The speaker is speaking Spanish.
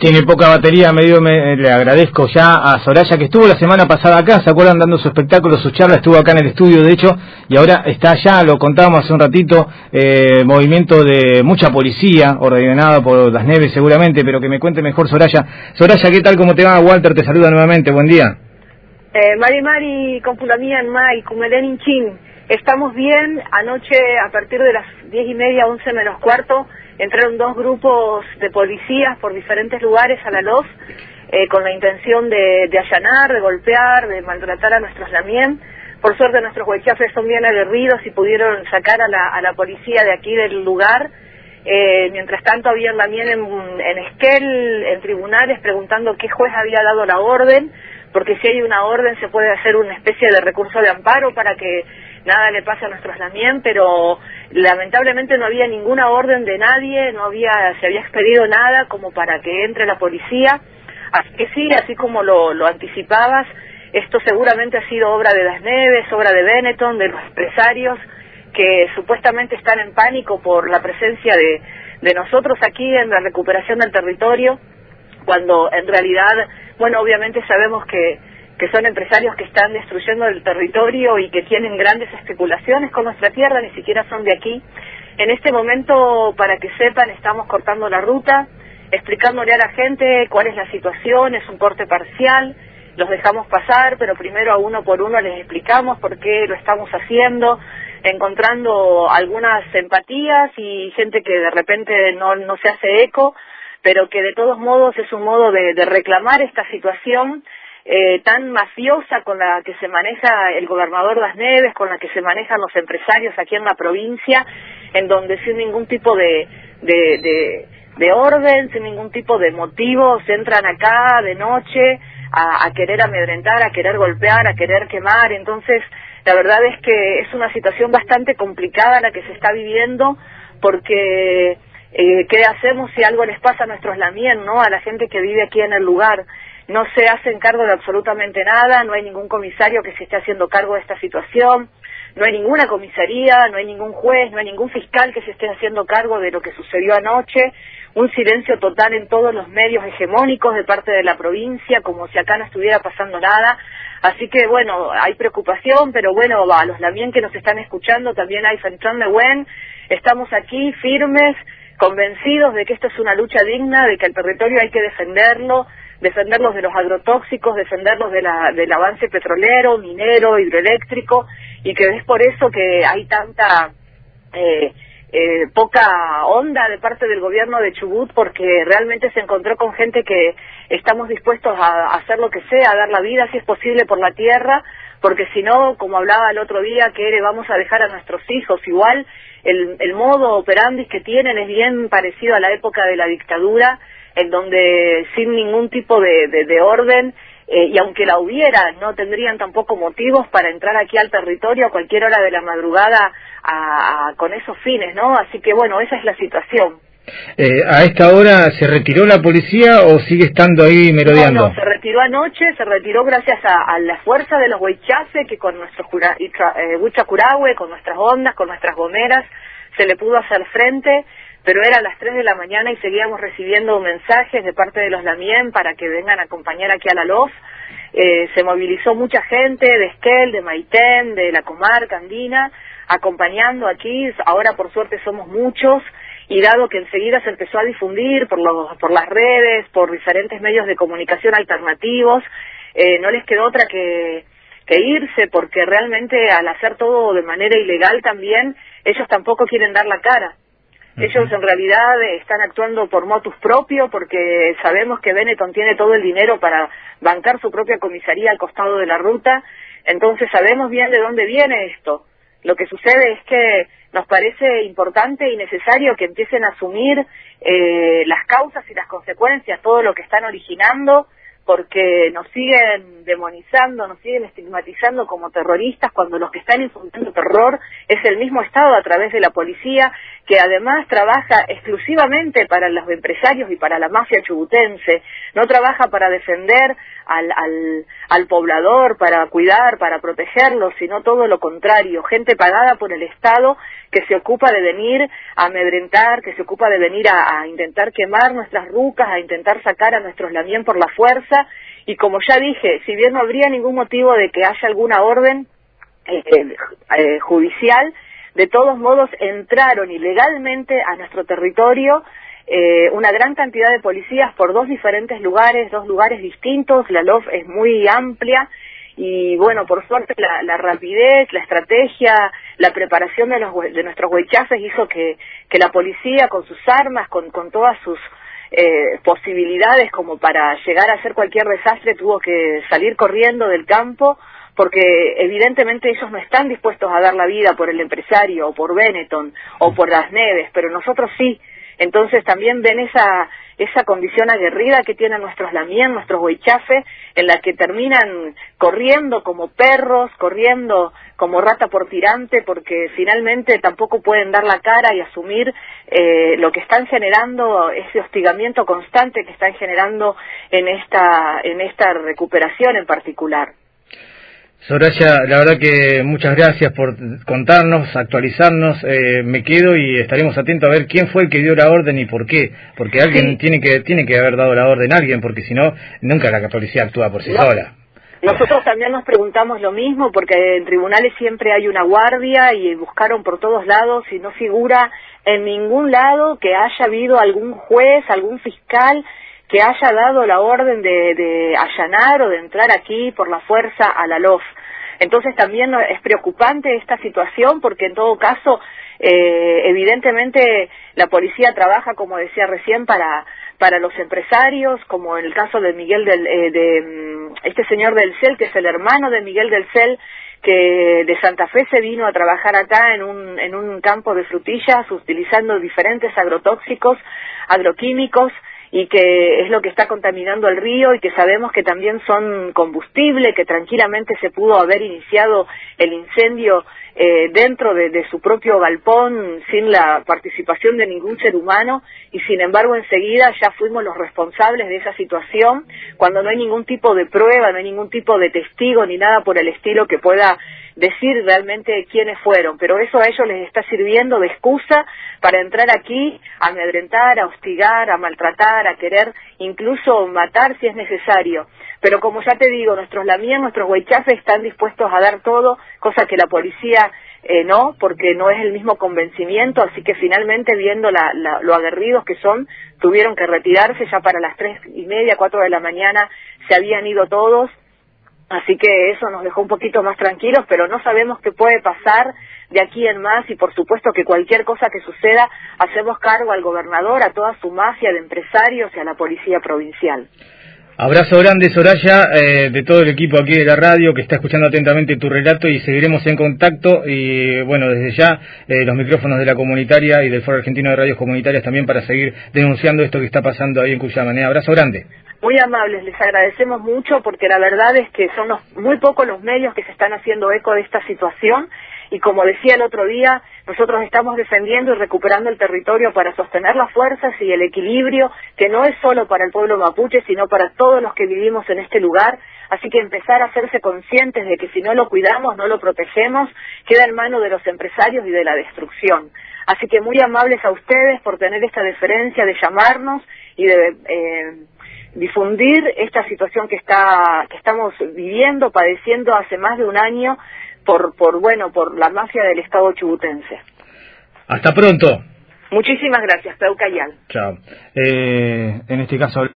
Tiene poca batería, medio me, le agradezco ya a Soraya que estuvo la semana pasada acá, ¿se acuerdan? Dando su espectáculo, su charla, estuvo acá en el estudio de hecho, y ahora está allá, lo contábamos hace un ratito, eh, movimiento de mucha policía, ordenada por las neves seguramente, pero que me cuente mejor Soraya. Soraya, ¿qué tal? ¿Cómo te va? Walter te saluda nuevamente, buen día. Eh, Mari Mari, Compulamía en Mai, Cumelen Chin. Estamos bien, anoche a partir de las diez y media, once menos cuarto, entraron dos grupos de policías por diferentes lugares a la LOS eh, con la intención de, allanar, de golpear, de maltratar a nuestros lamien. Por suerte nuestros huechafes son bien aguerridos y pudieron sacar a la, a la policía de aquí del lugar. Eh, mientras tanto había lamien en, en Esquel, en tribunales, preguntando qué juez había dado la orden, porque si hay una orden se puede hacer una especie de recurso de amparo para que nada le pase a nuestros lamien, pero lamentablemente no había ninguna orden de nadie, no había, se había expedido nada como para que entre la policía. Así que sí, así como lo, lo anticipabas, esto seguramente ha sido obra de Las Neves, obra de Benetton, de los empresarios que supuestamente están en pánico por la presencia de, de nosotros aquí en la recuperación del territorio, cuando en realidad, bueno, obviamente sabemos que que son empresarios que están destruyendo el territorio y que tienen grandes especulaciones con nuestra tierra, ni siquiera son de aquí. En este momento, para que sepan, estamos cortando la ruta, explicándole a la gente cuál es la situación, es un corte parcial, los dejamos pasar, pero primero a uno por uno les explicamos por qué lo estamos haciendo, encontrando algunas empatías y gente que de repente no, no se hace eco, pero que de todos modos es un modo de, de reclamar esta situación eh, tan mafiosa con la que se maneja el gobernador Las Neves, con la que se manejan los empresarios aquí en la provincia, en donde sin ningún tipo de, de, de, orden, sin ningún tipo de motivo, se entran acá de noche a, a querer amedrentar, a querer golpear, a querer quemar. Entonces, la verdad es que es una situación bastante complicada la que se está viviendo porque eh, ¿qué hacemos si algo les pasa a nuestros lamien, no? A la gente que vive aquí en el lugar no se hacen cargo de absolutamente nada, no hay ningún comisario que se esté haciendo cargo de esta situación, no hay ninguna comisaría, no hay ningún juez, no hay ningún fiscal que se esté haciendo cargo de lo que sucedió anoche, un silencio total en todos los medios hegemónicos de parte de la provincia, como si acá no estuviera pasando nada. Así que bueno, hay preocupación, pero bueno, a los también que nos están escuchando también hay Fentón de Buen, estamos aquí firmes, convencidos de que esto es una lucha digna, de que el territorio hay que defenderlo, defenderlos de los agrotóxicos, defenderlos de la, del avance petrolero, minero, hidroeléctrico, y que es por eso que hay tanta eh, eh, poca onda de parte del gobierno de Chubut, porque realmente se encontró con gente que estamos dispuestos a, hacer lo que sea, a dar la vida, si es posible, por la tierra, porque si no, como hablaba el otro día, que le vamos a dejar a nuestros hijos. Igual, el, el modo operandi que tienen es bien parecido a la época de la dictadura, en donde sin ningún tipo de, de, orden, eh, y aunque la hubiera, no tendrían tampoco motivos para entrar aquí al territorio a cualquier hora de la madrugada a, con esos fines, ¿no? Así que bueno, esa es la situación. Eh, ¿A esta hora se retiró la policía o sigue estando ahí merodeando? No, se retiró anoche, se retiró gracias a, la fuerza de los huichaces que con nuestros eh, huichacurahue, con nuestras ondas, con nuestras gomeras, se le pudo hacer frente pero era las 3 de la mañana y seguíamos recibiendo mensajes de parte de los Lamien para que vengan a acompañar aquí a la LOF. Eh, se movilizó mucha gente de Esquel, de Maitén, de la comarca andina, acompañando aquí. Ahora, por suerte, somos muchos y dado que enseguida se empezó a difundir por, los, por las redes, por diferentes medios de comunicación alternativos, eh, no les quedó otra que irse porque realmente al hacer todo de manera ilegal también, ellos tampoco quieren dar la cara. Ellos en realidad están actuando por motus propio porque sabemos que Benetton tiene todo el dinero para bancar su propia comisaría al costado de la ruta, entonces sabemos bien de dónde viene esto. Lo que sucede es que nos parece importante y necesario que empiecen a asumir eh, las causas y las consecuencias, todo lo que están originando, porque nos siguen demonizando, nos siguen estigmatizando como terroristas cuando los que están infundiendo terror es el mismo Estado a través de la policía, que además trabaja exclusivamente para los empresarios y para la mafia chubutense, no trabaja para defender al, al, al poblador, para cuidar, para protegerlo, sino todo lo contrario, gente pagada por el Estado que se ocupa de venir a amedrentar, que se ocupa de venir a, intentar quemar nuestras rucas, a intentar sacar a nuestros lamien por la fuerza. Y como ya dije, si bien no habría ningún motivo de que haya alguna orden eh, eh, judicial, de todos modos entraron ilegalmente a nuestro territorio eh, una gran cantidad de policías por dos diferentes lugares, dos lugares distintos, la LOF es muy amplia y bueno, por suerte la, rapidez, la estrategia, la preparación de, los, de nuestros huechazes hizo que, que la policía con sus armas, con, con todas sus eh, posibilidades como para llegar a hacer cualquier desastre, tuvo que salir corriendo del campo porque evidentemente ellos no están dispuestos a dar la vida por el empresario o por Benetton o por las Neves, pero nosotros sí. Entonces también ven esa, esa condición aguerrida que tienen nuestros lamien, nuestros huichafes, en la que terminan corriendo como perros, corriendo como rata por tirante, porque finalmente tampoco pueden dar la cara y asumir eh, lo que están generando, ese hostigamiento constante que están generando en esta, en esta recuperación en particular. Soraya, la verdad que muchas gracias por contarnos, actualizarnos. Eh, me quedo y estaremos atentos a ver quién fue el que dio la orden y por qué. Porque alguien tiene que tiene que haber dado la orden a alguien, porque si no, nunca la policía actúa por sí sola. Nosotros también nos preguntamos lo mismo, porque en tribunales siempre hay una guardia y buscaron por todos lados y no figura en ningún lado que haya habido algún juez, algún fiscal que haya dado la orden de, allanar o de entrar aquí por la fuerza a la LOF. Entonces también es preocupante esta situación porque en todo caso, eh, evidentemente la policía trabaja, como decía recién, para, para los empresarios, como en el caso de Miguel del, eh, de mm, este señor del CEL, que es el hermano de Miguel del CEL, que de Santa Fe se vino a trabajar acá en un, en un campo de frutillas utilizando diferentes agrotóxicos, agroquímicos, y que es lo que está contaminando el río y que sabemos que también son combustible, que tranquilamente se pudo haber iniciado el incendio eh, dentro de, de, su propio galpón sin la participación de ningún ser humano y sin embargo enseguida ya fuimos los responsables de esa situación cuando no hay ningún tipo de prueba, no hay ningún tipo de testigo ni nada por el estilo que pueda decir realmente quiénes fueron, pero eso a ellos les está sirviendo de excusa para entrar aquí a amedrentar, a hostigar, a maltratar, a querer incluso matar si es necesario. Pero como ya te digo, nuestros lamías, nuestros huaychafes están dispuestos a dar todo, cosa que la policía eh, no, porque no es el mismo convencimiento, así que finalmente viendo la, lo aguerridos que son, tuvieron que retirarse ya para las tres y media, cuatro de la mañana, se habían ido todos, Así que eso nos dejó un poquito más tranquilos, pero no sabemos qué puede pasar de aquí en más y por supuesto que cualquier cosa que suceda hacemos cargo al gobernador, a toda su mafia de empresarios y a la policía provincial. Abrazo grande, Soraya, eh, de todo el equipo aquí de la radio que está escuchando atentamente tu relato y seguiremos en contacto. Y bueno, desde ya eh, los micrófonos de la comunitaria y del Foro Argentino de Radios Comunitarias también para seguir denunciando esto que está pasando ahí en Cuyamane. Abrazo grande muy amables, les agradecemos mucho porque la verdad es que son muy pocos los medios que se están haciendo eco de esta situación y como decía el otro día, nosotros estamos defendiendo y recuperando el territorio para sostener las fuerzas y el equilibrio que no es solo para el pueblo mapuche, sino para todos los que vivimos en este lugar. Así que empezar a hacerse conscientes de que si no lo cuidamos, no lo protegemos, queda en manos de los empresarios y de la destrucción. Así que muy amables a ustedes por tener esta deferencia de llamarnos y de... Eh, difundir esta situación que está que estamos viviendo, padeciendo hace más de un año por por bueno, por la mafia del Estado chubutense. Hasta pronto. Muchísimas gracias, Peucayal. Chao. Eh, en este caso